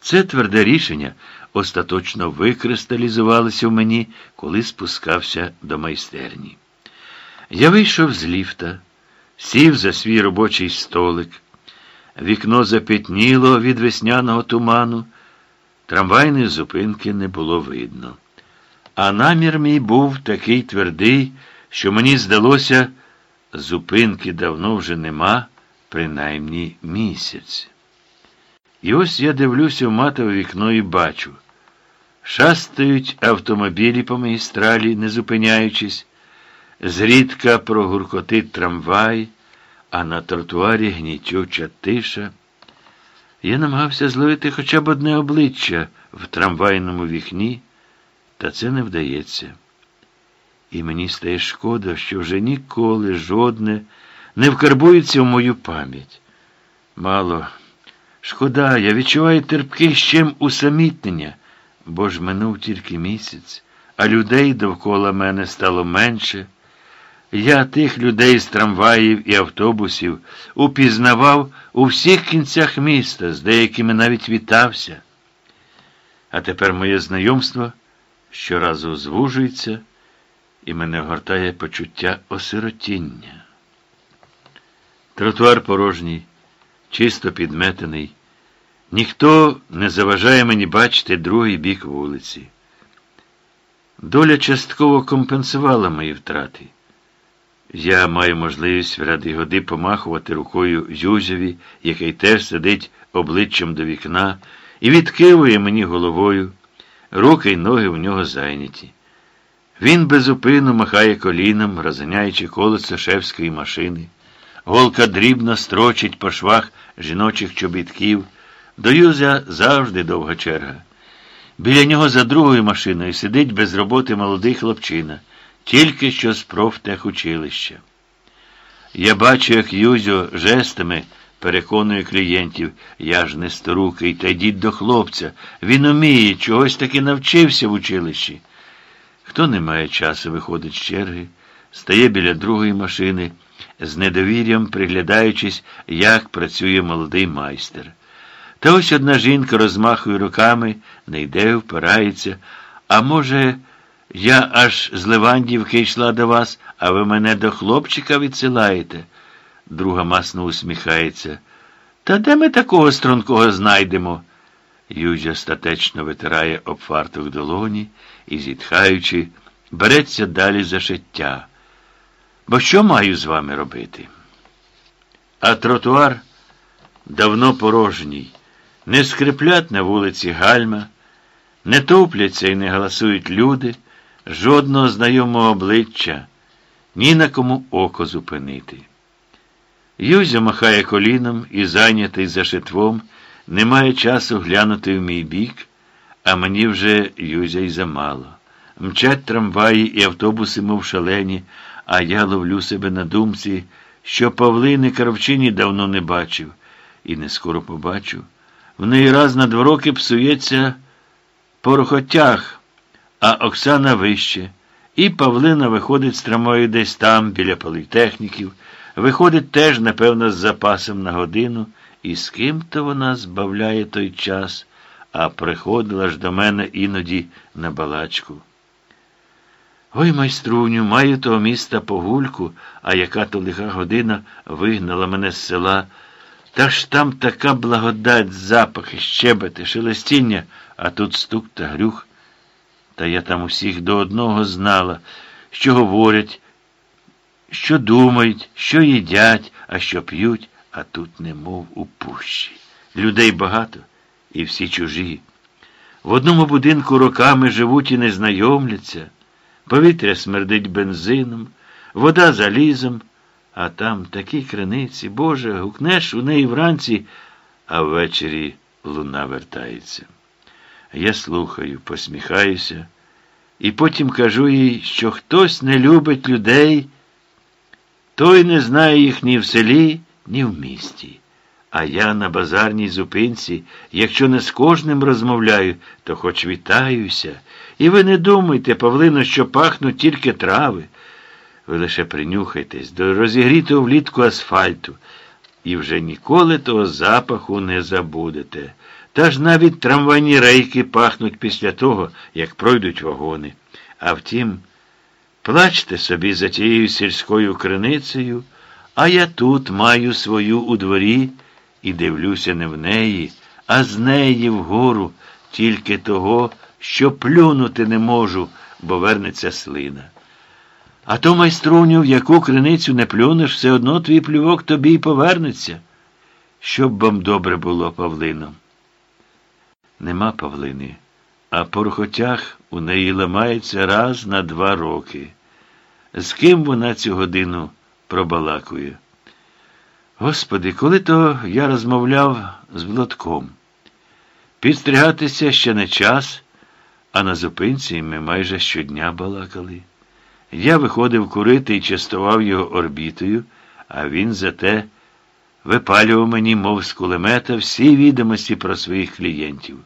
Це тверде рішення остаточно викристалізувалося в мені, коли спускався до майстерні. Я вийшов з ліфта, сів за свій робочий столик. Вікно запітніло від весняного туману, трамвайної зупинки не було видно. А намір мій був такий твердий, що мені здалося, зупинки давно вже нема, принаймні місяць. І ось я дивлюся в матове вікно і бачу. Шастають автомобілі по магістралі, не зупиняючись, зрідка прогуркотить трамвай, а на тротуарі гнітюча тиша. Я намагався зловити хоча б одне обличчя в трамвайному вікні, та це не вдається. І мені стає шкода, що вже ніколи жодне не вкарбується в мою пам'ять. Мало. Шкода, я відчуваю терпкий щем усамітнення, бо ж минув тільки місяць, а людей довкола мене стало менше. Я тих людей з трамваїв і автобусів упізнавав у всіх кінцях міста, з деякими навіть вітався. А тепер моє знайомство щоразу звужується, і мене гортає почуття осиротіння. Тротуар порожній, чисто підметений. Ніхто не заважає мені бачити другий бік вулиці. Доля частково компенсувала мої втрати. Я маю можливість в ради годи помахувати рукою Юзеві, який теж сидить обличчям до вікна, і відкивує мені головою. Руки й ноги в нього зайняті. Він безупину махає коліном, розганяючи колесо шефської машини. Голка дрібно строчить по швах жіночих чобітків. До Юзя завжди довга черга. Біля нього за другою машиною сидить без роботи молодий хлопчина, тільки що з профтехучилища. Я бачу, як Юзьо жестами переконує клієнтів, я ж не старукий, та йдіть до хлопця. Він уміє, чогось таки навчився в училищі. Хто не має часу, виходить з черги, стає біля другої машини, з недовір'ям приглядаючись, як працює молодий майстер. Та ось одна жінка розмахує руками, не йде, впирається. А може, я аж з Левандівки йшла до вас, а ви мене до хлопчика відсилаєте? Друга масно усміхається. Та де ми такого стрункого знайдемо? Юзя статечно витирає об фартух долоні і, зітхаючи, береться далі за шиття. Бо що маю з вами робити? А тротуар давно порожній. Не скриплять на вулиці гальма, не топляться і не галасують люди, жодного знайомого обличчя, ні на кому око зупинити. Юзя махає коліном і, зайнятий за шитвом, не має часу глянути в мій бік, а мені вже Юзя й замало. Мчать трамваї і автобуси, мов шалені, а я ловлю себе на думці, що Павлини Кравчині давно не бачив, і не скоро побачу. В неї раз на два роки псується порохотяг, а Оксана вище. І Павлина виходить з трамою десь там, біля політехніків, виходить теж, напевно, з запасом на годину, і з ким то вона збавляє той час, а приходила ж до мене іноді на балачку. Ой, майструню, маю того міста погульку, а яка то лиха година вигнала мене з села. Та ж там така благодать, запахи, щебети, шелестіння, а тут стук та грюх. Та я там усіх до одного знала, що говорять, що думають, що їдять, а що п'ють, а тут немов у пущі. Людей багато і всі чужі. В одному будинку роками живуть і не знайомляться, повітря смердить бензином, вода залізом. А там такі криниці, Боже, гукнеш у неї вранці, а ввечері луна вертається. Я слухаю, посміхаюся, і потім кажу їй, що хтось не любить людей, той не знає їх ні в селі, ні в місті. А я на базарній зупинці, якщо не з кожним розмовляю, то хоч вітаюся. І ви не думайте, Павлино, що пахнуть тільки трави. Ви лише принюхайтесь до розігрітого влітку асфальту, і вже ніколи того запаху не забудете. Та ж навіть трамвайні рейки пахнуть після того, як пройдуть вагони. А втім, плачте собі за тією сільською криницею, а я тут маю свою у дворі і дивлюся не в неї, а з неї вгору, тільки того, що плюнути не можу, бо вернеться слина. А то майструню, в яку криницю не плюнеш, все одно твій плювок тобі й повернеться. Щоб вам добре було, Павлино. Нема Павлини, а порохотях у неї ламається раз на два роки. З ким вона цю годину пробалакує? Господи, коли то я розмовляв з Владком. Підстригатися ще не час, а на зупинці ми майже щодня балакали. Я виходив курити і частував його орбітою, а він зате випалював мені, мов з кулемета, всі відомості про своїх клієнтів.